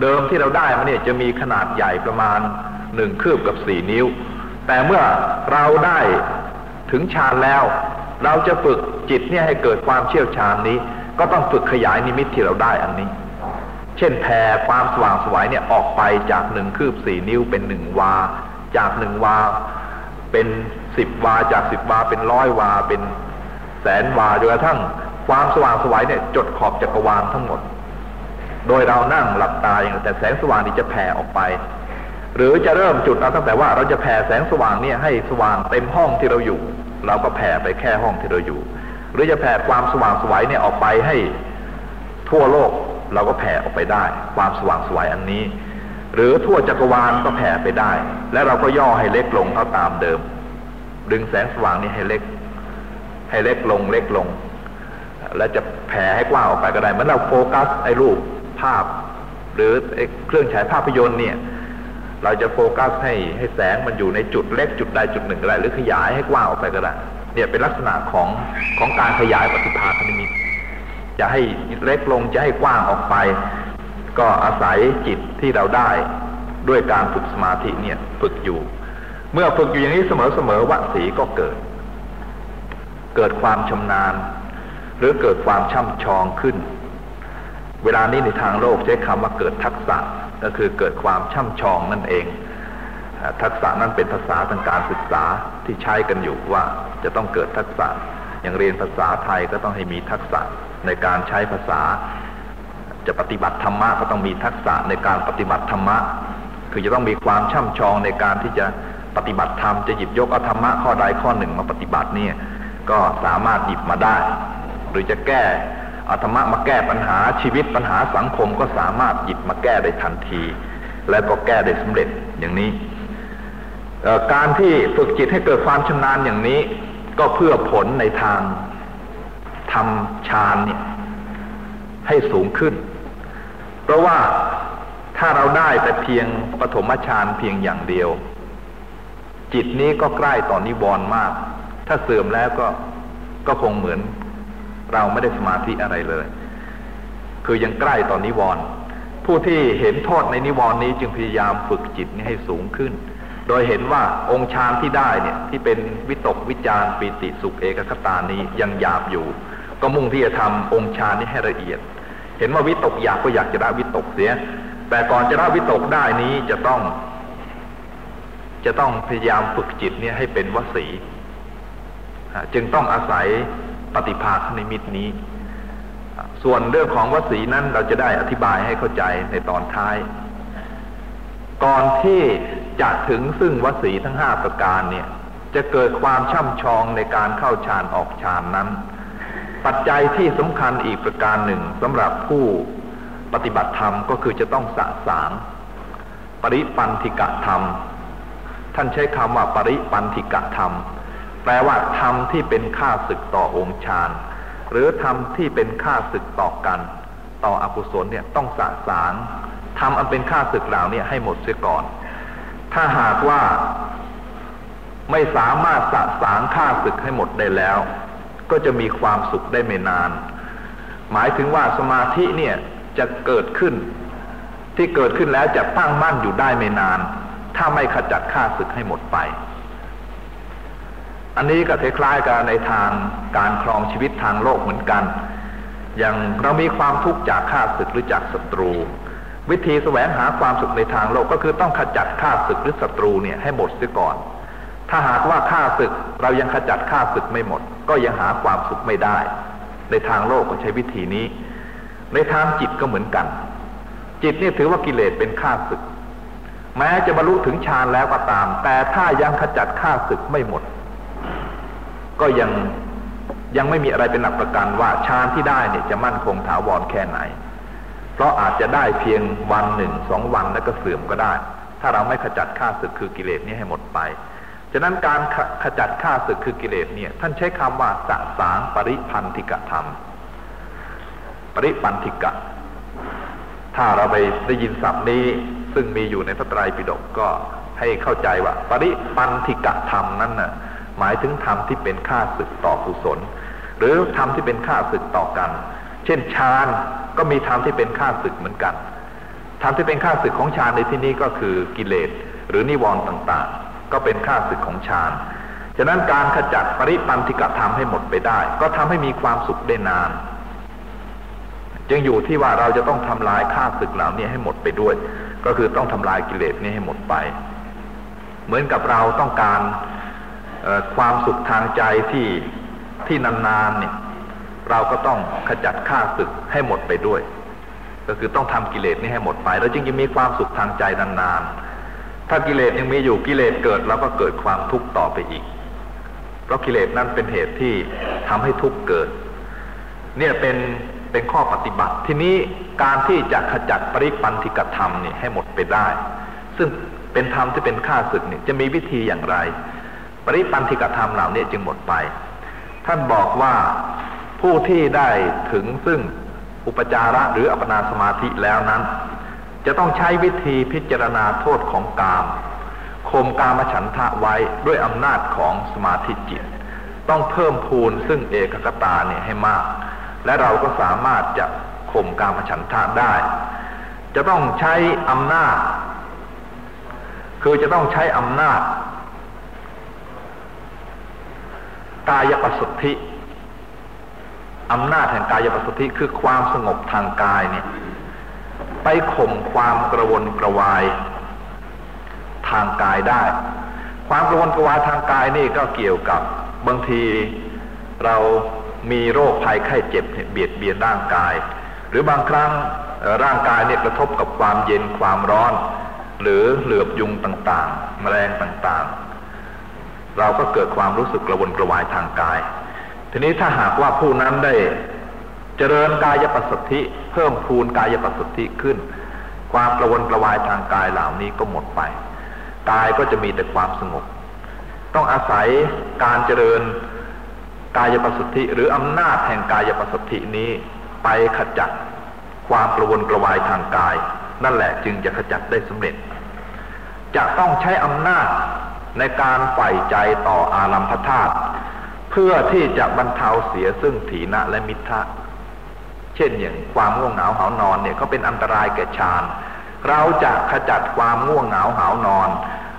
เดิมที่เราได้มาเนี่ยจะมีขนาดใหญ่ประมาณหนึ่งคืบกับสี่นิ้ว แต่เมื่อเราได้ถึงฌานแล้ว เราจะฝึกจิตเนี่ยให้เกิดความเชี่ยวชาญนี้ ก็ต้องฝึกขยายนิมิตที่เราได้อันนี้ เช่นแผ่ความสว่างสวยเนี่ยออกไปจากหนึ่งคืบสี่นิ้วเป็นหนึ่งวา จากหนึ่งวา เป็นสิบวาจากสิบวาเป็นร้อยวาเป็นแสนวาจนกระทั่งความสว่างสวยเนี่ยจดขอบจักรวาลทั้งหมด โดยเรานั่งหลับตาอย่างแต่แสงสว่างนี้จะแผ่ออกไป หรือจะเริ่มจุดเอาตั้งแต่ว่าเราจะแผ่แสงสว่างเนี่ยให้สว่างเต็มห้องที่เราอยู่ เราก็แผ่ไปแค่ห้องที่เราอยู่ หรือจะแผ่ความสว่างสวยเนี่ยออกไปให้ทั่วโลกเราก็แผ่ออกไปได้ ความสว่างสวยอันนี้ หรือทั่วจักรวาลก็แผ่ไปได้ และเราก็ย่อให้เล็กลงเท่าตามเดิม ดึงแสงสว่างนี้ให้เล็ก ให้เล็กลงเล็กลง และจะแผ่ให้กว้างออกไปก็ได้เหมือนเราโฟกัสไอ้รูป ภาพ หรือเครื่องฉายภาพยนตร์เนี่ย เราจะโฟกัสให้ให้แสงมันอยู่ในจุดเล็กจุดใดจุดหนึ่งก็ได้หรือขยายให้กว้างออกไปก็ได้เนี่ยเป็นลักษณะของของการขยายปฏิภาคนิมิตจะให้เล็กลงจะให้กว้างออกไป ก็อาศัยจิตที่เราได้ด้วยการฝึกสมาธิเนี่ยฝึกอยู่ เมื่อฝึกอยู่อย่างนี้เสมอๆวสีก็เกิด เกิดความชำนาญ หรือเกิดความช่ำชองขึ้น เวลานี้ในทางโลกใช้คำว่าเกิดทักษะก็คือเกิดความช่ำชองนั่นเอง ทักษะนั้นเป็นภาษาทางการศึกษาที่ใช้กันอยู่ว่าจะต้องเกิดทักษะ อย่างเรียนภาษาไทยก็ต้องให้มีทักษะในการใช้ภาษา จะปฏิบัติธรรมะก็ต้องมีทักษะในการปฏิบัติธรรมะ คือจะต้องมีความช่ำชองในการที่จะปฏิบัติธรรมจะหยิบยกอธรรมะข้อใดข้อหนึ่งมาปฏิบัติเนี่ยก็สามารถหยิบมาได้ หรือจะแก้ อธรรมะมาแก้ปัญหาชีวิตปัญหาสังคมก็สามารถหยิบมาแก้ได้ทันที และก็แก้ได้สำเร็จอย่างนี้การที่ฝึกจิตให้เกิดความชำนาญอย่างนี้ ก็เพื่อผลในทางทำฌานเนี่ยให้สูงขึ้น เพราะว่าถ้าเราได้แต่เพียงปฐมฌานเพียงอย่างเดียว จิตนี้ก็ใกล้ต่อนนิวรณ์มาก ถ้าเสื่อมแล้วก็ก็คงเหมือน เราไม่ได้สมาธิอะไรเลย คือยังใกล้ต่อนนิวรณ์ผู้ที่เห็นโทษในนิวรณ์นี้จึงพยายามฝึกจิตนี้ให้สูงขึ้น โดยเห็นว่าองค์ฌานที่ได้เนี่ยที่เป็นวิตกวิจารปีติสุขเอกคตานี้ยังหยาบอยู่ ก็มุ่งที่จะทำองค์ฌานนี้ให้ละเอียด เห็นว่าวิตกอยากก็อยากจะได้วิตกเสีย แต่ก่อนจะได้วิตกได้นี้จะต้อง จะต้องพยายามฝึกจิตเนี่ยให้เป็นวสีจึงต้องอาศัย ปฏิภาคนิมิตนี้ ส่วนเรื่องของวสีนั้นเราจะได้อธิบายให้เข้าใจในตอนท้าย ก่อนที่จะถึงซึ่งวสีทั้งห้าประการเนี่ย จะเกิดความช่ำชองในการเข้าฌานออกฌานนั้น ปัจจัยที่สำคัญอีกประการหนึ่งสำหรับผู้ปฏิบัติธรรมก็คือจะต้องสะสาง ปริปันธิกะธรรม ท่านใช้คำว่าปริปันธิกะธรรม ลว่าธรรมที่เป็นค่าศึกต่อองค์ฌานหรือธรรมที่เป็นค่าศึกต่อกัน ต่ออกุศลเนี่ยต้องสะสางทำอันเป็นค่าศึกเหล่านี้ให้หมดเสียก่อน ถ้าหากว่าไม่สามารถสะสางค่าศึกให้หมดได้แล้ว ก็จะมีความสุขได้ไม่นาน หมายถึงว่าสมาธิเนี่ยจะเกิดขึ้น ที่เกิดขึ้นแล้วจะตั้งมั่นอยู่ได้ไม่นาน ถ้าไม่ขจัดค่าศึกให้หมดไป อันนี้ก็คล้ายๆกันในทางการครองชีวิตทางโลกเหมือนกัน อย่างเรามีความทุกข์จากข้าศึกหรือจากศัตรู วิธีแสวงหาความสุขในทางโลกก็คือต้องขจัดข้าศึกหรือศัตรูเนี่ยให้หมดเสียก่อน ถ้าหากว่าข้าศึกเรายังขจัดข้าศึกไม่หมด ก็ยังหาความสุขไม่ได้ ในทางโลกก็ใช้วิธีนี้ ในทางจิตก็เหมือนกัน จิตนี่ถือว่ากิเลสเป็นข้าศึก แม้จะบรรลุถึงฌานแล้วก็ตาม แต่ถ้ายังขจัดข้าศึกไม่หมด ก็ยังยังไม่มีอะไรเป็นหลักประกันว่าฌานที่ได้เนี่ยจะมั่นคงถาวรแค่ไหน เพราะอาจจะได้เพียงวันหนึ่งสองวันแล้วก็เสื่อมก็ได้ ถ้าเราไม่ขจัดข้าศึกคือกิเลสนี้ให้หมดไป ฉะนั้นการขจัดข้าศึกคือกิเลสเนี่ยท่านใช้คำว่าสะสางปริพันธิกธรรม ปริปันธิกะ ถ้าเราไปได้ยินศัพท์นี้ซึ่งมีอยู่ในพระไตรปิฎกก็ให้เข้าใจว่า ปริปันธิกะธรรมนั้นน่ะ หมายถึงธรรมที่เป็นค่าศึกต่อกุศล หรือธรรมที่เป็นค่าศึกต่อกัน เช่นฌานก็มีธรรมที่เป็นค่าศึกเหมือนกันธรรมที่เป็นข้าศึกของฌานในที่นี้ก็คือกิเลสหรือนิวรณ์ต่างๆ ก็เป็นข้าศึกของฌานฉะนั้นการขจัดปริปันธิกธรรมให้หมดไปได้ ก็ทำให้มีความสุขได้นาน จึงอยู่ที่ว่าเราจะต้องทำลายข้าศึกเหล่านี้ให้หมดไปด้วย ก็คือต้องทำลายกิเลสนี้ให้หมดไป เหมือนกับเราต้องการ ความสุขทางใจที่ที่นานๆเนี่ยเราก็ต้องขจัดข้าศึกให้หมดไปด้วย ก็คือต้องทำกิเลสนี้ให้หมดไป แล้วจึงจะมีความสุขทางใจนานๆ ถ้ากิเลสยังมีอยู่กิเลสเกิดเราก็เกิดความทุกข์ต่อไปอีก เพราะกิเลสนั้นเป็นเหตุที่ทำให้ทุกข์เกิด เนี่ยเป็นเป็นข้อปฏิบัติ ทีนี้การที่จะขจัดปริปันธิกธรรมนี่ให้หมดไปได้ ซึ่งเป็นธรรมที่เป็นข้าศึกนี่จะมีวิธีอย่างไร ปริปันธิกธรรมเหล่านี้จึงหมดไป ท่านบอกว่าผู้ที่ได้ถึงซึ่งอุปจาระหรืออัปนาสมาธิแล้วนั้น จะต้องใช้วิธีพิจารณาโทษของกามข่มกามฉันทะไว้ด้วยอำนาจของสมาธิจิต ต้องเพิ่มพูนซึ่งเอกกตาเนี่ยให้มาก และเราก็สามารถจะข่มกามฉันทะได้ จะต้องใช้อำนาจ คือจะต้องใช้อำนาจ กายประสุทธิอำนาจแห่งกายประสุทธิคือความสงบทางกายเนี่ย ไปข่มความกระวนกระวายทางกายได้ ความกระวนกระวายทางกายนี่ก็เกี่ยวกับบางทีเรามีโรคภัยไข้เจ็บเบียดเบียนร่างกาย หรือบางครั้งร่างกายเนี่ยกระทบกับความเย็นความร้อน หรือเหลือบยุงต่างๆ แมลงต่างๆ เราก็เกิดความรู้สึกกระวนกระวายทางกาย ทีนี้ถ้าหากว่าผู้นั้นได้เจริญกายปัสสธิ เพิ่มพูนกายปัสสธิขึ้น ความกระวนกระวายทางกายเหล่านี้ก็หมดไป กายก็จะมีแต่ความสงบ ต้องอาศัยการเจริญกายปัสสธิ หรืออำนาจแห่งกายปัสสธินี้ไปขจัดความกระวนกระวายทางกาย นั่นแหละจึงจะขจัดได้สำเร็จ จะต้องใช้อำนาจ ในการใฝ่ใจต่ออารัมพธาตุเพื่อที่จะบรรเทาเสียซึ่งถีนะและมิทะเช่นอย่างความง่วงเหงาหานอนเนี่ยเขาเป็นอันตรายแก่ฌานเราจะขจัดความง่วงเหงาหานอน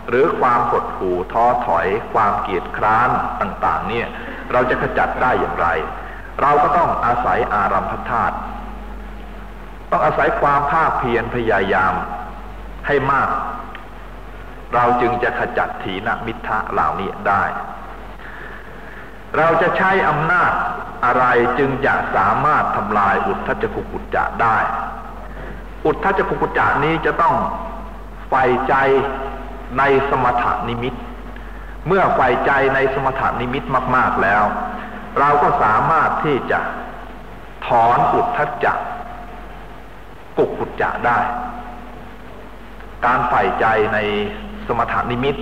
หรือความหดหู่ท้อถอย ความเกียจคร้านต่างๆ เนี่ย เราจะขจัดได้อย่างไร เราก็ต้องอาศัยอารัมพธาตุต้องอาศัยความภาคเพียรพยายามให้มาก เราจึงจะขจัดถีนมิทะเหล่านี้ได้ เราจะใช้อำนาจอะไรจึงจะสามารถทำลายอุทธจกุกุจจะได้ อุทธจกุกุจานี้จะต้องใฝ่ใจในสมถานิมิต เมื่อใฝ่ใจในสมถานิมิตมาก ๆแล้ว เราก็สามารถที่จะถอนอุทธจักกุกุจจะได้ การใฝ่ใจใน สมถนิมิต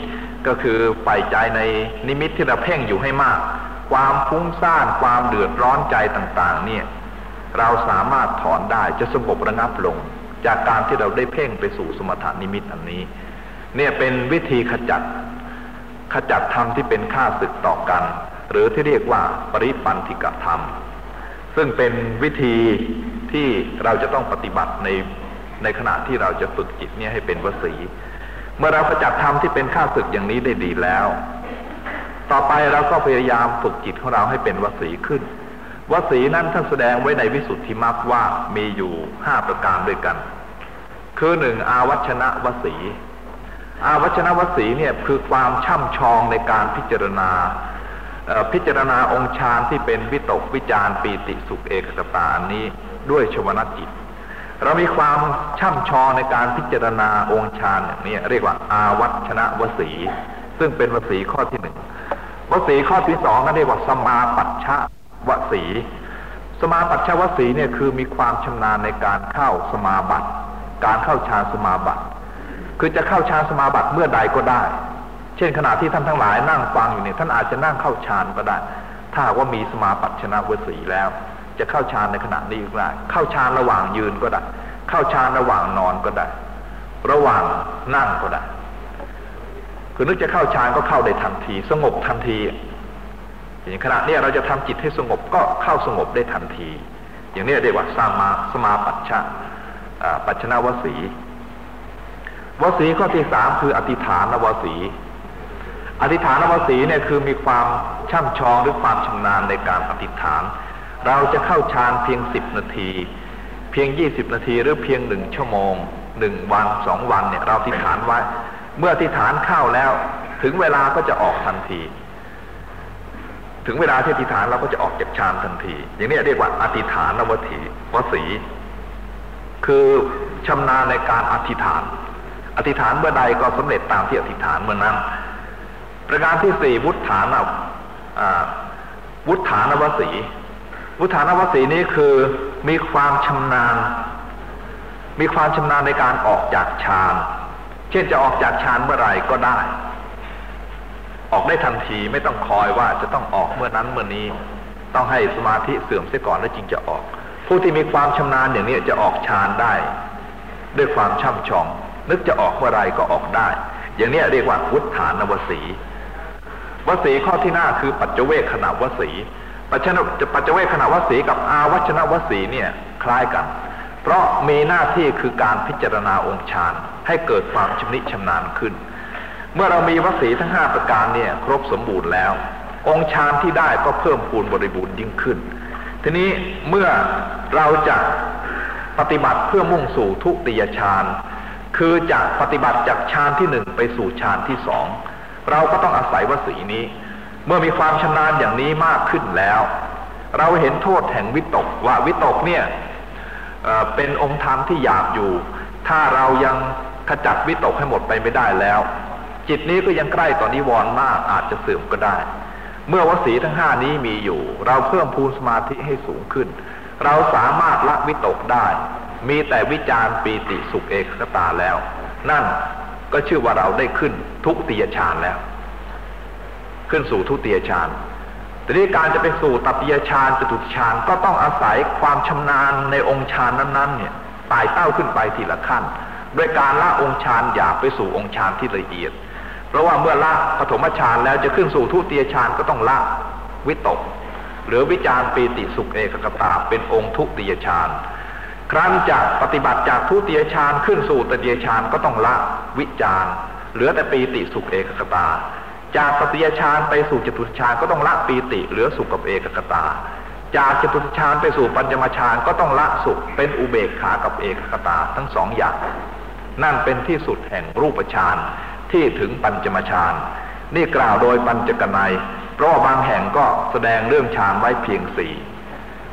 ก็คือใฝ่ใจในนิมิตที่เราเพ่งอยู่ให้มาก ความฟุ้งซ่านความเดือดร้อนใจต่างๆ เนี่ย เราสามารถถอนได้จะสงบระงับลง จากการที่เราได้เพ่งไปสู่สมถานิมิตอันนี้ เนี่ยเป็นวิธีขจัดขจัดธรรมที่เป็นค่าศึกต่อกัน หรือที่เรียกว่าปริปันธิกธรรม ซึ่งเป็นวิธีที่เราจะต้องปฏิบัติในในขณะที่เราจะฝึกจิตเนี่ยให้เป็นวสี เมื่อเราขจัดธรรมที่เป็นค่าศึกอย่างนี้ได้ดีแล้ว ต่อไปเราก็พยายามฝึกจิตของเราให้เป็นวสีขึ้น วสีนั้นท่านแสดงไว้ในวิสุทธิมรรคว่ามีอยู่ห้าประการด้วยกัน คือหนึ่งอาวัชนะวสี อาวัชนะวสีเนี่ยคือความช่ำชองในการพิจารณาพิจารณาองค์ฌานที่เป็นวิตกวิจารปีติสุขเอกตาอันนี้ด้วยชวนาจิต เรามีความช่ำชองในการพิจารณาองค์ฌานอย่างนี้เรียกว่า อาวัชนะวสี ซึ่งเป็นวสีข้อที่หนึ่งวสีข้อที่สองนั่นเรียกว่าสมาปัชชะวสี สมาปัจฉวสีเนี่ยคือมีความชำนาญในการเข้าสมาบัติ การเข้าฌานสมาบัติ คือจะเข้าฌานสมาบัติเมื่อใดก็ได้ เช่นขณะที่ท่านทั้งหลายนั่งฟังอยู่เนี่ยท่านอาจจะนั่งเข้าฌานก็ได้ ถ้าว่ามีสมาปัจฉนะวสีแล้ว จะเข้าฌานในขณะนี้ก็ได้เข้าฌานระหว่างยืนก็ได้ เข้าฌานระหว่างนอนก็ได้ ระหว่างนั่งก็ได้ คือนึกจะเข้าฌานก็เข้าได้ทันที สงบทันที อย่างขณะนี้เราจะทำจิตให้สงบก็เข้าสงบได้ทันที อย่างนี้เรียกว่าสมาสมาปัจฉะปัจฉนาวสีวสีข้อที่สามคืออธิฐานวสี อธิฐานวสีเนี่ยคือมีความช่ำชองหรือความชำนาญในการอธิษฐาน เราจะเข้าฌานเพียงสิบนาที เพียงยี่สิบนาทีหรือเพียงหนึ่งชั่วโมงหนึ่งวันสองวันเนี่ยเราอธิฐานไว้ เมื่ออธิฐานเข้าแล้ว ถึงเวลาก็จะออกทันที ถึงเวลาที่อธิษฐานเราก็จะออกจากฌานทันที อย่างนี้เรียกว่าอธิษฐานนวถีวสีคือชำนาญในการอธิษฐาน อธิษฐานเมื่อใดก็สำเร็จตามที่อธิษฐานเมื่อนั้น ประการที่สี่วุฒฐานวุฒฐานวสี วุฒานวสีนี้คือมีความชำนาญ มีความชำนาญในการออกจากฌาน เช่นจะออกจากฌานเมื่อไหร่ก็ได้ ออกได้ทันทีไม่ต้องคอยว่าจะต้องออกเมื่อนั้นเมื่อนี้ ต้องให้สมาธิเสื่อมเสียก่อนแล้วจึงจะออก ผู้ที่มีความชำนาญอย่างนี้จะออกฌานได้ ด้วยความช่ำชอง นึกจะออกเมื่อไรก็ออกได้ อย่างนี้เรียกว่าวุฒฐานวสีวสีข้อที่หน้าคือปัจเจเวคขณะวสี ปัจจปัจเจเวคขณะวสีกับอาวัชนวสีเนี่ยคล้ายกัน เพราะมีหน้าที่คือการพิจารณาองค์ฌานให้เกิดความชำนิชำนาญขึ้น เมื่อเรามีวสีทั้งห้าประการเนี่ยครบสมบูรณ์แล้ว องค์ฌานที่ได้ก็เพิ่มพูนบริบูรณ์ยิ่งขึ้น ทีนี้เมื่อเราจะปฏิบัติเพื่อมุ่งสู่ทุติยฌานคือจะปฏิบัติจากฌานที่หนึ่งไปสู่ฌานที่สองเราก็ต้องอาศัยวสีนี้ เมื่อมีความชำนาญอย่างนี้มากขึ้นแล้ว เราเห็นโทษแห่งวิตกว่าวิตกเนี่ยเป็นองค์ธรรมที่หยาบอยู่ ถ้าเรายังขจัดวิตกให้หมดไปไม่ได้แล้ว จิตนี้ก็ยังใกล้ต่อนนิวรณ์มากอาจจะเสื่อมก็ได้ เมื่อวสีทั้งห้านี้มีอยู่ เราเพิ่มพูนสมาธิให้สูงขึ้น เราสามารถละวิตกได้ มีแต่วิจารปีติสุขเอกตาแล้ว นั่นก็ชื่อว่าเราได้ขึ้นทุกติยฌานแล้ว ขึ้นสู่ทุติยฌานแต่นี้การจะไปสู่ตติยฌานจตุตฌานก็ต้องอาศัยความชำนาญในองค์ฌานนั้นๆเนี่ยไต่เต้าขึ้นไปทีละขั้นด้วยการละองค์ฌานหยาบไปสู่องค์ฌานที่ละเอียด เพราะว่าเมื่อละปฐมฌานแล้วจะขึ้นสู่ทุติยฌานก็ต้องละวิตก หรือวิจารปีติสุขเอกกตาเป็นองค์ทุติยฌานครั้นจะปฏิบัติจากทุติยฌานขึ้นสู่ตติยฌานก็ต้องละวิจารเหลือแต่ปีติสุขเอกกตา จากตติยฌานไปสู่จตุฌานก็ต้องละปีติเหลือสุขกับเอกกตา จากจตุฌานไปสู่ปัญจมฌานก็ต้องละสุขเป็นอุเบกขากับเอกกตาทั้งสองอย่าง นั่นเป็นที่สุดแห่งรูปฌานที่ถึงปัญจมฌานนี่กล่าวโดยปัญจกนัย เพราะว่าบางแห่งก็แสดงเรื่องฌานไว้เพียงสี่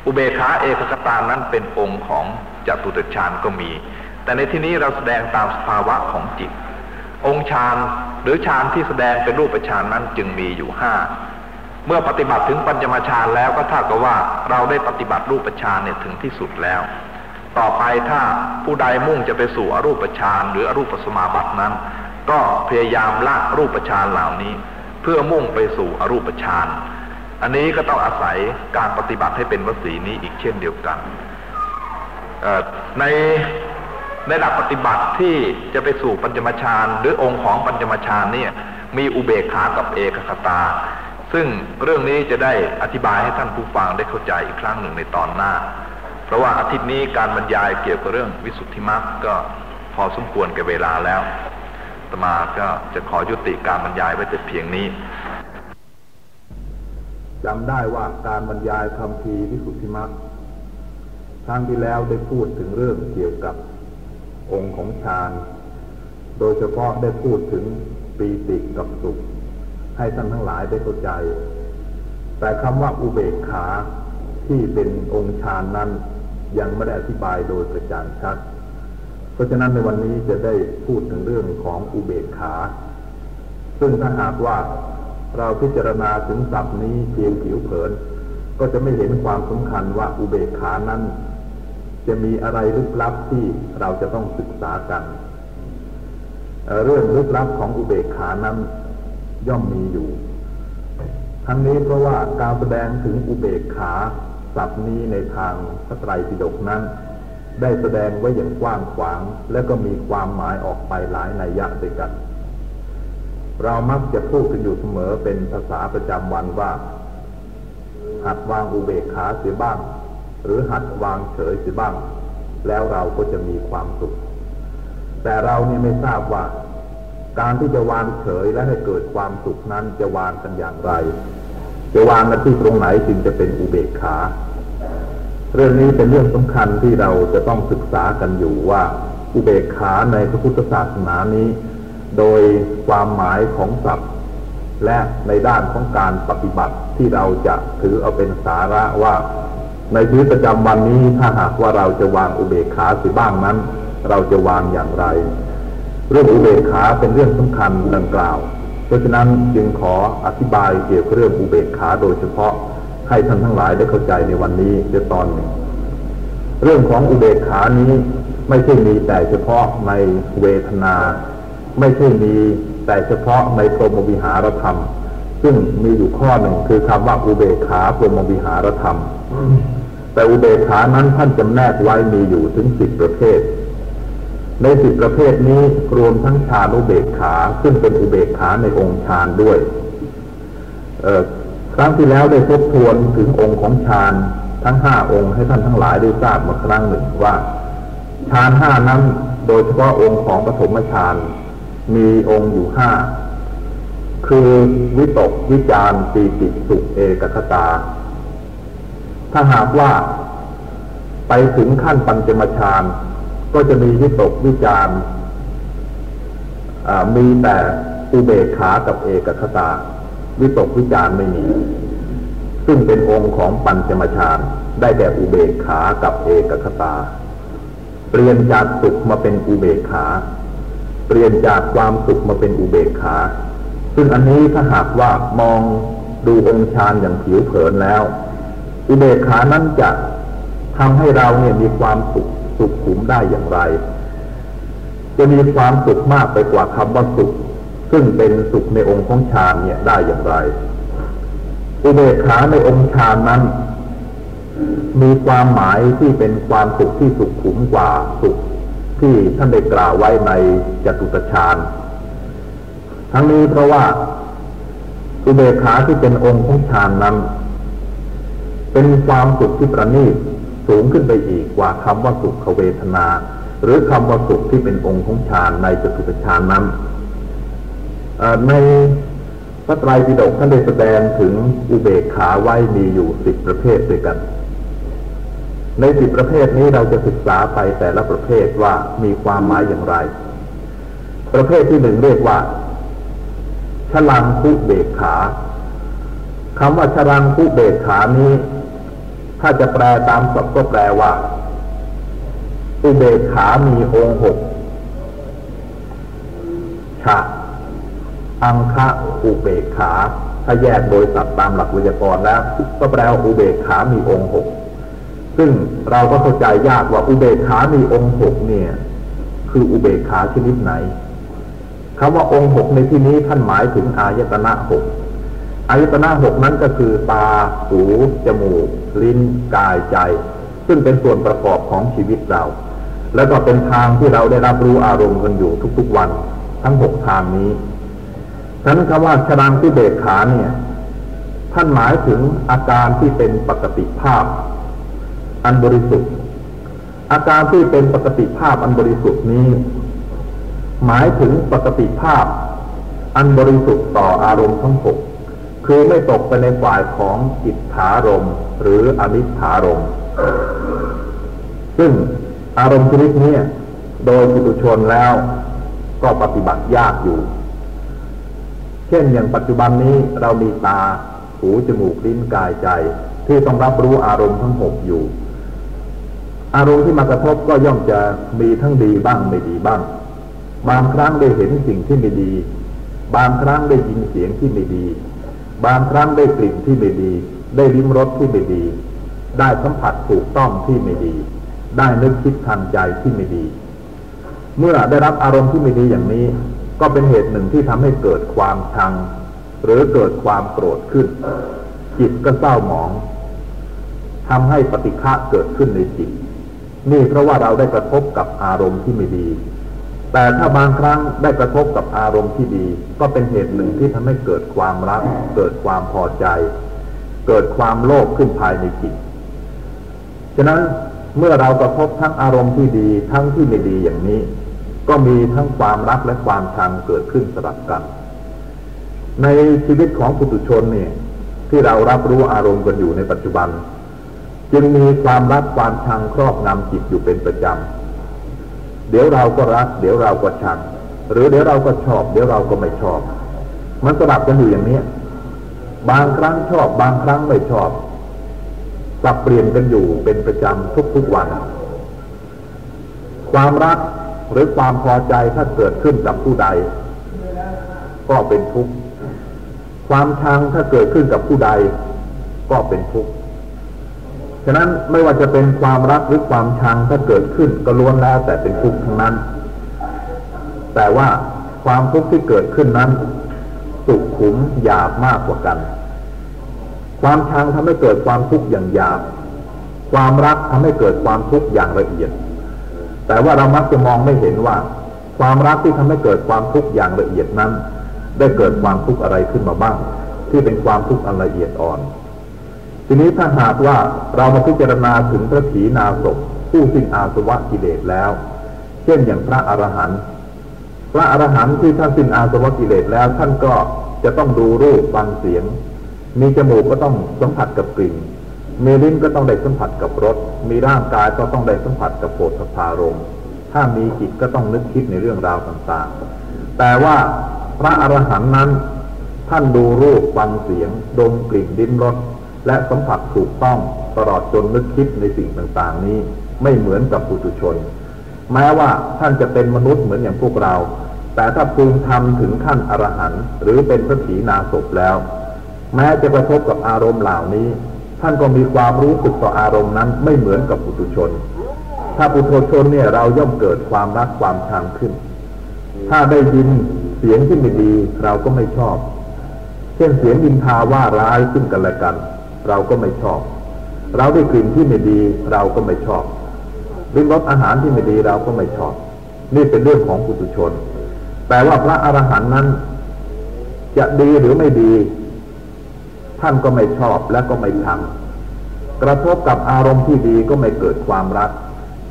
อุเบกขาเอกคตานั้นเป็นองค์ของจตุตฌานก็มี แต่ในที่นี้เราแสดงตามสภาวะของจิต องค์ฌานหรือฌานที่แสดงเป็นรูปฌานนั้นจึงมีอยู่ห้าเมื่อปฏิบัติถึงปัญจมาฌานแล้วก็เท่ากับว่าเราได้ปฏิบัติรูปฌานเนี่ยถึงที่สุดแล้ว ต่อไปถ้าผู้ใดมุ่งจะไปสู่อรูปฌานหรืออรูปสมาบัตินั้น ก็พยายามละรูปฌานเหล่านี้ เพื่อมุ่งไปสู่อรูปฌานอันนี้ก็ต้องอาศัยการปฏิบัติให้เป็นวสีนี้อีกเช่นเดียวกันใน ในหลักปฏิบัติที่จะไปสู่ปัญจมฌานหรือองค์ของปัญจมฌานเนี่ยมีอุเบกขากับเอกคตา ซึ่งเรื่องนี้จะได้อธิบายให้ท่านผู้ฟังได้เข้าใจอีกครั้งหนึ่งในตอนหน้า เพราะว่าอาทิตย์นี้การบรรยายเกี่ยวกับเรื่องวิสุทธิมรรคก็พอสมควรกับเวลาแล้วตมาก็จะขอยุติการบรรยายไว้แต่เพียงนี้จำได้ว่าการบรรยายคำพีวิสุทธิมรรคครั้งที่แล้วได้พูดถึงเรื่องเกี่ยวกับ องค์ของฌานโดยเฉพาะได้พูดถึงปีติกับสุข ให้ท่านทั้งหลายได้เข้าใจ แต่คำว่าอุเบกขาที่เป็นองค์ฌานนั้นยังไม่ได้อธิบายโดยกระจ่างชัด เพราะฉะนั้นในวันนี้จะได้พูดถึงเรื่องของอุเบกขา ซึ่งถ้าหากว่าเราพิจารณาถึงศัพท์นี้เพียงผิวเผิน ก็จะไม่เห็นความสำคัญว่าอุเบกขานั้น จะมีอะไรลึกลับที่เราจะต้องศึกษากันเรื่องลึกลับของอุเบกขานั้นย่อมมีอยู่ ทั้งนี้เพราะว่าการแสดงถึงอุเบกขาศัพท์นี้ในทางพระไตรปิฎกนั้น ได้แสดงไว้อย่างกว้างขวาง และก็มีความหมายออกไปหลายนัยยะด้วยกัน เรามักจะพูดกันอยู่เสมอเป็นภาษาประจำวันว่า หัดวางอุเบกขาเสียบ้าง หรือหัดวางเฉยสียบ้าง แล้วเราก็จะมีความสุข แต่เราเนี่ยไม่ทราบว่า การที่จะวางเฉยและให้เกิดความสุขนั้นจะวางกันอย่างไร จะวางกันที่ตรงไหนจึงจะเป็นอุเบกขา เรื่องนี้เป็นเรื่องสำคัญที่เราจะต้องศึกษากันอยู่ว่า อุเบกขาในพระพุทธศาสนานี้ โดยความหมายของศัพท์และในด้านของการปฏิบัติที่เราจะถือเอาเป็นสาระว่า ในชีวิตประจำวันนี้ถ้าหากว่าเราจะวางอุเบกขาสิบ้างนั้น เราจะวางอย่างไร เรื่องอุเบกขาเป็นเรื่องสำคัญดังกล่าว เพราะฉะนั้นจึงขออธิบายเกี่ยวกับเรื่องอุเบกขาโดยเฉพาะให้ท่านทั้งหลายได้เข้าใจในวันนี้ในตอนหนึ่งเรื่องของอุเบกขานี้ไม่ใช่มีแต่เฉพาะในเวทนา ไม่ใช่มีแต่เฉพาะในพรหมวิหารธรรม ซึ่งมีอยู่ข้อหนึ่งคือคำว่าอุเบกขาพรหมวิหารธรรม แต่อุเบกขานั้นท่านจำแนกไว้มีอยู่ถึงสิบประเภท ในสิบประเภทนี้รวมทั้งฌานอุเบกขาซึ่งเป็นอุเบกขาในองค์ฌานด้วยครั้งที่แล้วได้ทบทวนถึงองค์ของฌานทั้งห้าองค์ให้ท่านทั้งหลายได้ทราบมาครั้งหนึ่งว่าฌานห้านั้นโดยเฉพาะองค์ของปฐมฌานมีองค์อยู่ห้าคือวิตกวิจารปีติสุขเอกคตา ถ้าหากว่าไปถึงขั้นปัญจมฌานก็จะมีวิตกวิจารมีแต่อุเบกขากับเอกคตา วิตกวิจารไม่มี ซึ่งเป็นองค์ของปัญจมฌานได้แก่อุเบกขากับเอกคตา เปลี่ยนจากสุขมาเป็นอุเบกขา เปลี่ยนจากความสุขมาเป็นอุเบกขา ซึ่งอันนี้ถ้าหากว่ามองดูองค์ฌานอย่างผิวเผินแล้ว อุเบกขานั้นจะทำให้เราเนี่ยมีความสุขสุขขุมได้อย่างไร จะมีความสุขมากไปกว่าคำว่าสุข ซึ่งเป็นสุขในองค์ของฌานเนี่ยได้อย่างไร อุเบกขาในองค์ฌานนั้น มีความหมายที่เป็นความสุขที่สุขขุมกว่าสุข ที่ท่านได้กล่าวไว้ในจตุตฌานทั้งนี้เพราะว่าอุเบกขาที่เป็นองค์ของฌานนั้น เป็นความสุขที่ประณีตสูงขึ้นไปอีกกว่าคำว่าสุขเวทนา หรือคำว่าสุขที่เป็นองค์ของฌานในจตุตฌานนั้นในพระไตรปิฎกท่านได้แสดงถึงอุเบกขาไว้มีอยู่สิบประเภทด้วยกัน ในสิบประเภทนี้เราจะศึกษาไปแต่ละประเภทว่ามีความหมายอย่างไร ประเภทที่หนึ่งเรียกว่าชลังคุเบกขาคำว่าชลังคุเบกขานี้ ถ้าจะแปลตามศัพท์ก็แปลว่า อุเบกขามีองค์หกฉะอังคะอุเบกขา ถ้าแยกโดยศัพท์ตามหลักวิทยากรแล้วก็แปลว่าอุเบกขามีองค์หกซึ่งเราก็เข้าใจยากว่าอุเบกขามีองค์หกเนี่ย คืออุเบกขาชนิดไหนคำว่าองค์หกในที่นี้ท่านหมายถึงอายตนะหก อายตนะหกนั้นก็คือตา หู จมูก ลิ้น กาย ใจ ซึ่งเป็นส่วนประกอบของชีวิตเรา แล้วก็เป็นทางที่เราได้รับรู้อารมณ์กันอยู่ทุกๆวัน ทั้งหกทางนี้ฉะนั้นคำว่าชรังที่เบกขาเนี่ย ท่านหมายถึงอาการที่เป็นปกติภาพ อันบริสุทธิ์ อาการที่เป็นปกติภาพอันบริสุทธิ์นี้ หมายถึงปกติภาพ อันบริสุทธิ์ต่ออารมณ์ทั้งหก คือไม่ตกไปในฝ่ายของอิทธารมหรืออมิธารมซึ่งอารมณ์ชนิดนี้โดยปุถุชนแล้วก็ปฏิบัติยากอยู่ เช่นอย่างปัจจุบันนี้เรามีตา หูจมูกลิ้นกายใจ ที่ต้องรับรู้อารมณ์ทั้งหกอยู่ อารมณ์ที่มากระทบก็ย่อมจะมีทั้งดีบ้างไม่ดีบ้าง บางครั้งได้เห็นสิ่งที่ไม่ดี บางครั้งได้ยินเสียงที่ไม่ดี บางครั้งได้กลิ่นที่ไม่ดี ได้ลิ้มรสที่ไม่ดี ได้สัมผัสถูกต้องที่ไม่ดี ได้นึกคิดทันใจที่ไม่ดี เมื่อได้รับอารมณ์ที่ไม่ดีอย่างนี้ ก็เป็นเหตุหนึ่งที่ทำให้เกิดความชัง หรือเกิดความโกรธขึ้น จิตก็เศร้าหมองทำให้ปฏิฆะเกิดขึ้นในจิต นี่เพราะว่าเราได้กระทบกับอารมณ์ที่ไม่ดี แต่ถ้าบางครั้งได้กระทบกับอารมณ์ที่ดี ก็เป็นเหตุหนึ่งที่ทำให้เกิดความรัก เกิดความพอใจ เกิดความโลภขึ้นภายในจิตฉะนั้นเมื่อเรากระทบทั้งอารมณ์ที่ดีทั้งที่ไม่ดีอย่างนี้ ก็มีทั้งความรักและความชังเกิดขึ้นสลับกัน ในชีวิตของปุถุชนเนี่ยที่เรารับรู้อารมณ์กันอยู่ในปัจจุบัน จึงมีความรักความชังครอบงำจิตอยู่เป็นประจำ เดี๋ยวเราก็รัก เดี๋ยวเราก็ชัง หรือเดี๋ยวเราก็ชอบ เดี๋ยวเราก็ไม่ชอบ มันสลับกันอยู่อย่างนี้บางครั้งชอบ บางครั้งไม่ชอบสับเปลี่ยนกันอยู่เป็นประจำทุกๆวัน ความรักหรือความพอใจถ้าเกิดขึ้นกับผู้ใด ก็เป็นทุกข์ความชังถ้าเกิดขึ้นกับผู้ใด ก็เป็นทุกข์ ฉะนั้นไม่ว่าจะเป็นความรักหรือความชังถ้าเกิดขึ้นก็ล้วนแล้วแต่เป็นทุกข์ทั้งนั้น แต่ว่าความทุกข์ที่เกิดขึ้นนั้น สุขขุมหยาบมากกว่ากัน ความชังทำให้เกิดความทุกข์อย่างหยาบ ความรักทำให้เกิดความทุกข์อย่างละเอียด แต่ว่าเรามักจะมองไม่เห็นว่า ความรักที่ทำให้เกิดความทุกข์อย่างละเอียดนั้น ได้เกิดความทุกข์อะไรขึ้นมาบ้าง ที่เป็นความทุกข์อันละเอียดอ่อน ทีนี้ถ้าหากว่าเรามาพิจารณาถึงพระถีนาศผู้สิ้นอาสวะกิเลสแล้ว เช่นอย่างพระอรหันต์พระอรหันต์ที่ท่านสิ้นอาสวะกิเลสแล้ว ท่านก็จะต้องดูรูปฟังเสียง มีจมูกก็ต้องสัมผัสกับกลิ่นมีลิ้นก็ต้องได้สัมผัสกับรส มีร่างกายก็ต้องได้สัมผัสกับโผฏฐารมถ้ามีจิตก็ต้องนึกคิดในเรื่องราวต่างๆ แต่ว่าพระอรหันต์นั้น ท่านดูรูปฟังเสียง ดมกลิ่นดิ้นรส และสัมผัสถูกต้องตลอดจนนึกคิดในสิ่งต่างๆ นี้ไม่เหมือนกับปุถุชน แม้ว่าท่านจะเป็นมนุษย์เหมือนอย่างพวกเรา แต่ถ้าภูมิธรรมถึงขั้นอรหันต์หรือเป็นพระถีนาศพแล้ว แม้จะกระทบกับอารมณ์เหล่านี้ ท่านก็มีความรู้สึกต่ออารมณ์นั้นไม่เหมือนกับปุถุชน ถ้าปุถุชนเนี่ยเราย่อมเกิดความรักความชังขึ้น ถ้าได้ยินเสียงที่ไม่ดีเราก็ไม่ชอบ เช่นเสียงดินทาว่าร้ายซึ่งกันและกัน เราก็ไม่ชอบ เราได้กลิ่นที่ไม่ดีเราก็ไม่ชอบริมรสอาหารที่ไม่ดีเราก็ไม่ชอบ นี่เป็นเรื่องของปุถุชน แต่ว่าพระอรหันต์นั้น จะดีหรือไม่ดี ท่านก็ไม่ชอบและก็ไม่ทำกระทบกับอารมณ์ที่ดีก็ไม่เกิดความรัก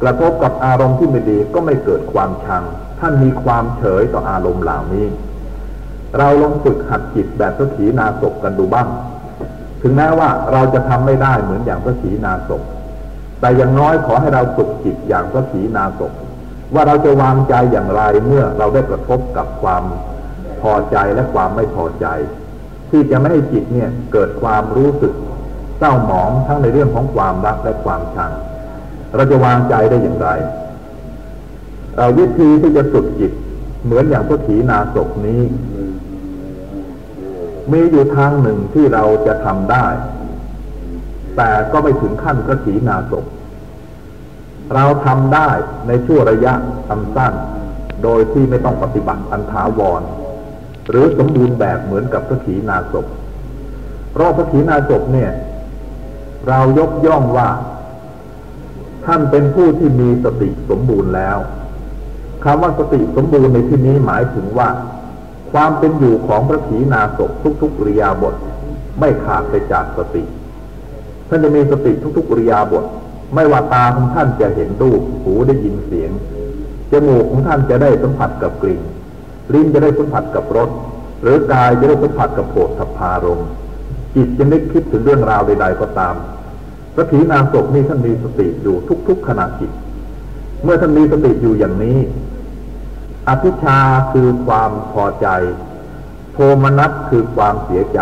กระทบกับอารมณ์ที่ไม่ดีก็ไม่เกิดความชัง ท่านมีความเฉยต่ออารมณ์เหล่านี้ เราลองฝึกหัดจิตแบบพระขีนาศกันดูบ้าง ถึงแม้ว่าเราจะทำไม่ได้เหมือนอย่างพระขีนาศกแต่อย่างน้อยขอให้เราฝึกจิตอย่างพระขีนาศกว่าเราจะวางใจอย่างไรเมื่อเราได้กระทบกับความพอใจและความไม่พอใจ ที่จะไม่ให้จิตเนี่ยเกิดความรู้สึกเศร้าหมองทั้งในเรื่องของความรักและความชัง เราจะวางใจได้อย่างไรวิธีที่จะฝึกจิตเหมือนอย่างพระถีนาศกนี้ มีอยู่ทางหนึ่งที่เราจะทำได้ แต่ก็ไม่ถึงขั้นพระถีนาศกเราทำได้ในช่วงระยะสั้น โดยที่ไม่ต้องปฏิบัติอันถาวร หรือสมบูรณ์แบบเหมือนกับพระขีนาศพเพราะพระขีนาศพเนี่ย เรายกย่องว่า ท่านเป็นผู้ที่มีสติสมบูรณ์แล้วคำว่าสติสมบูรณ์ในที่นี้หมายถึงว่า ความเป็นอยู่ของพระขีนาศพทุกๆริยาบทไม่ขาดไปจากสติ ท่านจะมีสติทุกๆริยาบทไม่ว่าตาของท่านจะเห็นรูปหูได้ยินเสียงจมูกของท่านจะได้สัมผัสกับกลิ่นลิ้นจะได้สัมผัสกับรสหรือกายจะได้สัมผัสกับโผฏฐพารมจิตจะนึกคิดถึงเรื่องราวใด ๆ ก็ตามพระถีนาศพนี้ท่านมีสติอยู่ทุก ๆ ขณะจิต เมื่อท่านมีสติอยู่อย่างนี้ อภิชาคือความพอใจ โทมนัสคือความเสียใจ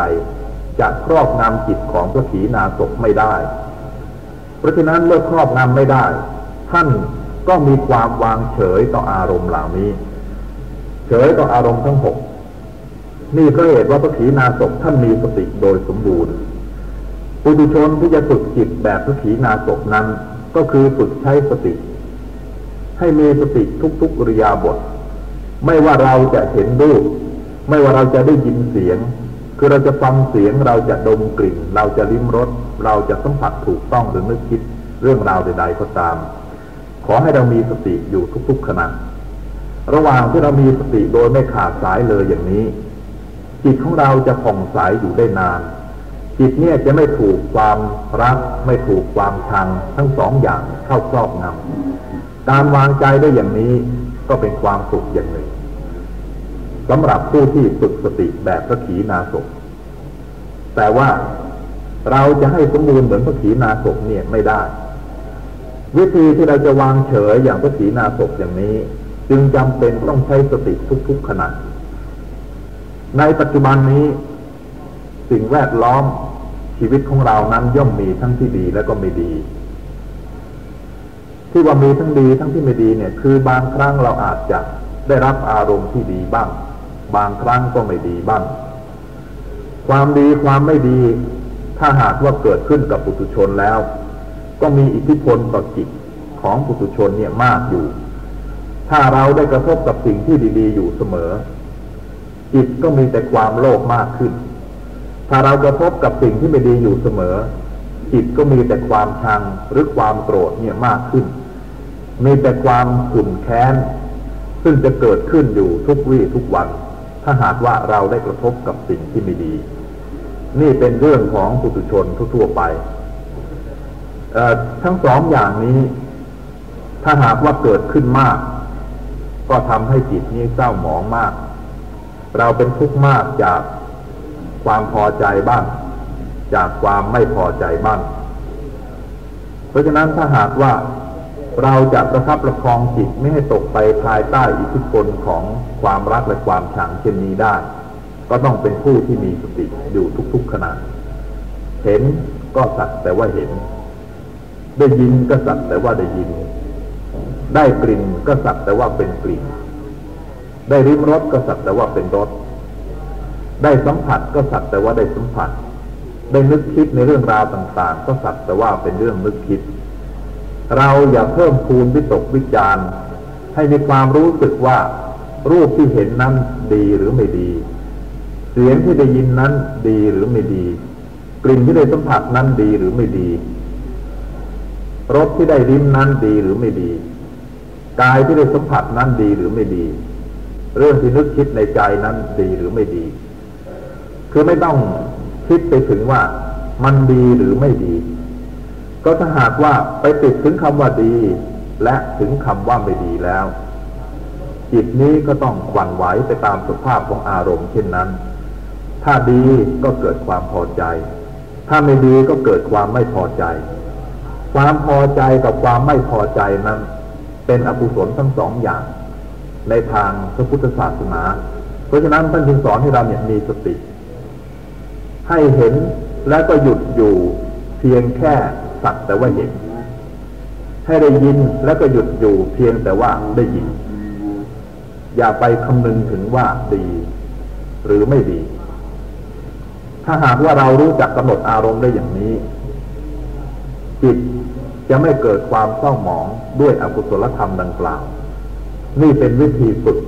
จะครอบงำจิตของพระถีนาศพไม่ได้ เพราะฉะนั้นเมื่อครอบงำไม่ได้ ท่านก็มีความวางเฉยต่ออารมณ์เหล่านี้ เฉยต่ออารมณ์ทั้งหกนี่ก็เหตุว่าพระขีนาศท่านมีสติโดยสมบูรณ์ปุถุชนที่จะฝึกจิตแบบพระขีนาศนั้น ก็คือฝึกใช้สติ ให้มีสติทุกๆริยาบท ไม่ว่าเราจะเห็นรูป ไม่ว่าเราจะได้ยินเสียง คือเราจะฟังเสียงเราจะดมกลิ่น เราจะลิ้มรสเราจะสัมผัสถูกต้องหรือนึกคิดเรื่องราวใด ๆ ก็ตาม ขอให้เรามีสติอยู่ทุกๆขณะระหว่างที่เรามีสติโดยไม่ขาดสายเลยอย่างนี้ จิตของเราจะผ่องใสอยู่ได้นาน จิตเนี่ยจะไม่ถูกความรัก ไม่ถูกความชัง ทั้งสองอย่างเข้าครอบงำการวางใจได้อย่างนี้ก็เป็นความสุขอย่างหนึ่ง สำหรับผู้ที่ฝึกสติแบบพระขีณาสพแต่ว่าเราจะให้สมบูรณ์เหมือนพระขีณาสพเนี่ยไม่ได้ วิธีที่เราจะวางเฉยอย่างพระขีณาสพอย่างนี้ จึงจำเป็นต้องใช้สติทุกๆขณะในปัจจุบันนี้สิ่งแวดล้อมชีวิตของเรานั้นย่อมมีทั้งที่ดีและก็ไม่ดี ที่ว่ามีทั้งดีทั้งที่ไม่ดีเนี่ย คือบางครั้งเราอาจจะได้รับอารมณ์ที่ดีบ้าง บางครั้งก็ไม่ดีบ้าง ความดีความไม่ดี ถ้าหากว่าเกิดขึ้นกับปุถุชนแล้ว ก็มีอิทธิพลต่อจิตของปุถุชนเนี่ยมากอยู่ ถ้าเราได้กระทบกับสิ่งที่ดี ๆ อยู่เสมอ จิตก็มีแต่ความโลภมากขึ้น ถ้าเรากระทบกับสิ่งที่ไม่ดีอยู่เสมอ จิตก็มีแต่ความชังหรือความโกรธเนี่ยมากขึ้น มีแต่ความขุ่นแค้นซึ่งจะเกิดขึ้นอยู่ทุกวี่ทุกวัน ถ้าหากว่าเราได้กระทบกับสิ่งที่ไม่ดี นี่เป็นเรื่องของปุถุชนทั่วไป ทั้งสองอย่างนี้ ถ้าหากว่าเกิดขึ้นมาก ก็ทำให้จิตนี้เศร้าหมองมาก เราเป็นทุกข์มากจากความพอใจบ้าง จากความไม่พอใจบ้าง เพราะฉะนั้นถ้าหากว่า เราจะประคับประคองจิตไม่ให้ตกไปภายใต้อิทธิพลของความรักและความชังเช่นนี้ได้ ก็ต้องเป็นผู้ที่มีสติอยู่ทุกๆขณะเห็นก็สักแต่ว่าเห็น ได้ยินก็สักแต่ว่าได้ยิน ได้กลิ่นก็สักแต่ว่าเป็นกลิ่น ได้ริมรสก็สักแต่ว่าเป็นรส ได้สัมผัสก็สักแต่ว่าได้สัมผัส ได้นึกคิดในเรื่องราวต่างๆ ก็สักแต่ว่าเป็นเรื่องนึกคิด เราอย่าเพิ่มพูนวิตกวิจารณ์ให้มีความรู้สึกว่า รูปที่เห็นนั้นดีหรือไม่ดี เสียงที่ได้ยินนั้นดีหรือไม่ดี กลิ่นที่ได้สัมผัสนั้นดีหรือไม่ดีรสที่ได้ลิ้มนั้นดีหรือไม่ดี กายที่ได้สัมผัสนั้นดีหรือไม่ดี เรื่องที่นึกคิดในใจนั้นดีหรือไม่ดี คือไม่ต้องคิดไปถึงว่ามันดีหรือไม่ดี ก็ถ้าหากว่าไปติดถึงคำว่าดี และถึงคำว่าไม่ดีแล้ว จิตนี้ก็ต้องหวั่นไหวไปตามสภาพของอารมณ์เช่นนั้น ถ้าดีก็เกิดความพอใจ ถ้าไม่ดีก็เกิดความไม่พอใจ ความพอใจกับความไม่พอใจนั้น เป็นอกุศลทั้งสองอย่าง ในทางพระพุทธศาสนา เพราะฉะนั้นท่านจึงสอนให้เราเนี่ยมีสติ ให้เห็นและก็หยุดอยู่เพียงแค่ สักแต่ว่าเห็น ให้ได้ยินแล้วก็หยุดอยู่เพียงแต่ว่าได้ยิน อย่าไปคำนึงถึงว่าดี หรือไม่ดี ถ้าหากว่าเรารู้จักกำหนดอารมณ์ได้อย่างนี้ จิตจะไม่เกิดความเศร้าหมองด้วยอกุศลธรรมดังกล่าว นี่เป็นวิธีฝึก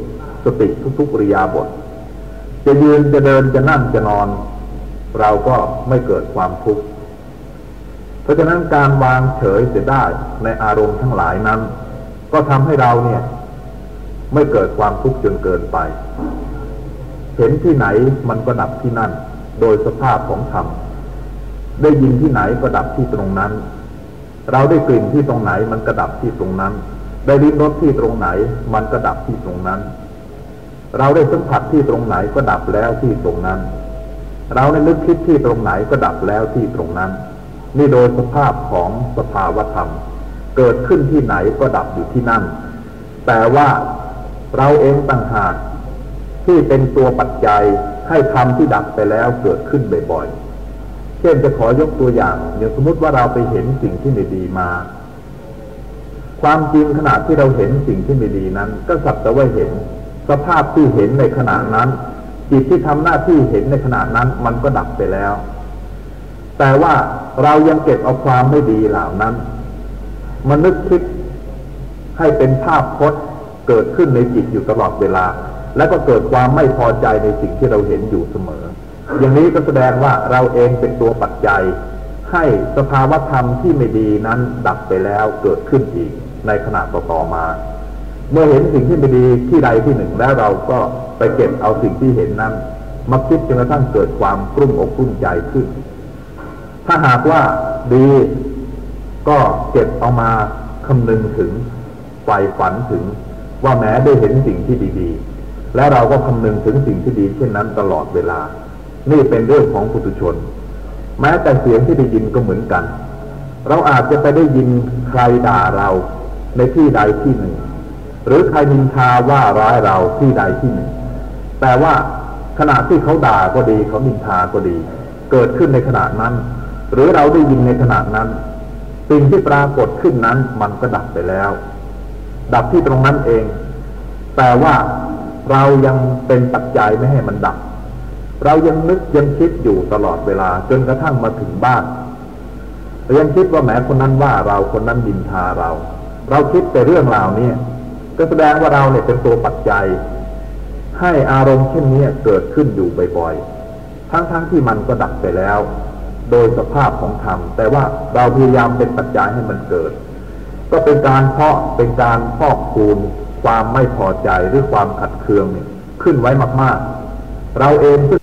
สติทุกๆริยาบท จะยืนจะเดินจะนั่งจะนอน เราก็ไม่เกิดความทุกข์ เพราะฉะนั้นการวางเฉยเสียได้ในอารมณ์ทั้งหลายนั้น ก็ทำให้เราเนี่ย ไม่เกิดความทุกข์จนเกินไป เห็นที่ไหนมันก็ดับที่นั่น โดยสภาพของธรรมได้ยินที่ไหนก็ดับที่ตรงนั้น เราได้กลิ่นที่ตรงไหนมันก็ดับที่ตรงนั้น ได้ลิ้มรสที่ตรงไหน มันก็ดับที่ตรงนั้น เราได้สัมผัสที่ตรงไหนก็ดับแล้วที่ตรงนั้น เราได้นึกคิดที่ตรงไหนก็ดับแล้วที่ตรงนั้น นี่โดยสภาพของสภาวธรรม เกิดขึ้นที่ไหนก็ดับอยู่ที่นั่น แต่ว่าเราเองต่างหากที่เป็นตัวปัจจัยให้ธรรมที่ดับไปแล้วเกิดขึ้นบ่อยๆ เช่นจะขอยกตัวอย่างอย่างสมมติว่าเราไปเห็นสิ่งที่ไม่ดีมา ความจริงขณะที่เราเห็นสิ่งที่ไม่ดีนั้น ก็สักแต่ว่าเห็น สภาพที่เห็นในขณะนั้น จิตที่ทำหน้าที่เห็นในขณะนั้นมันก็ดับไปแล้ว แต่ว่า เรายังเก็บเอาความไม่ดีเหล่านั้นมานึกคิดให้เป็นภาพพจน์เกิดขึ้นในจิตอยู่ตลอดเวลา และก็เกิดความไม่พอใจในสิ่งที่เราเห็นอยู่เสมอ อย่างนี้ก็แสดงว่าเราเองเป็นตัวปัจจัย ให้สภาวธรรมที่ไม่ดีนั้นดับไปแล้วเกิดขึ้นอีกในขณะต่อมา เมื่อเห็นสิ่งที่ไม่ดีที่ใดที่หนึ่งแล้วเราก็ไปเก็บเอาสิ่งที่เห็นนั้นมาคิดจนกระทั่งเกิดความกลุ้มอกกลุ้มใจขึ้น ถ้าหากว่าดีก็เก็บเอามาคำนึงถึงไฟฝันถึงว่าแม้ได้เห็นสิ่งที่ดีๆ และเราก็คำนึงถึงสิ่งที่ดีเช่นนั้นตลอดเวลา นี่เป็นเรื่องของปุถุชน แม้แต่เสียงที่ได้ยินก็เหมือนกัน เราอาจจะไปได้ยินใครด่าเราในที่ใดที่หนึ่ง หรือใครนินทาว่าร้ายเราที่ใดที่หนึ่ง แต่ว่าขณะที่เขาด่าก็ดีเขานินทาก็ดี เกิดขึ้นในขณะนั้น หรือเราได้ยินในขณะนั้น สิ่งที่ปรากฏขึ้นนั้นมันก็ดับไปแล้ว ดับที่ตรงนั้นเอง แต่ว่าเรายังเป็นปัจจัยไม่ให้มันดับ เรายังนึกยังคิดอยู่ตลอดเวลา จนกระทั่งมาถึงบ้านยังคิดว่าแหมคนนั้นว่าเราคนนั้นดินทาเรา เราคิดแต่เรื่องราวนี้ก็แสดงว่าเราเนี่ยเป็นตัวปัจจัย ให้อารมณ์เช่นนี้เกิดขึ้นอยู่บ่อยๆทั้งๆทที่มันก็ดับไปแล้ว โดยสภาพของธรรม แต่ว่าเราพยายามเป็นปัจจัยให้มันเกิด ก็เป็นการเพาะเป็นการพอกคูณความไม่พอใจหรือความขัดเคืองเนี่ยขึ้นไว้มาก ๆ เราเองซึ่ง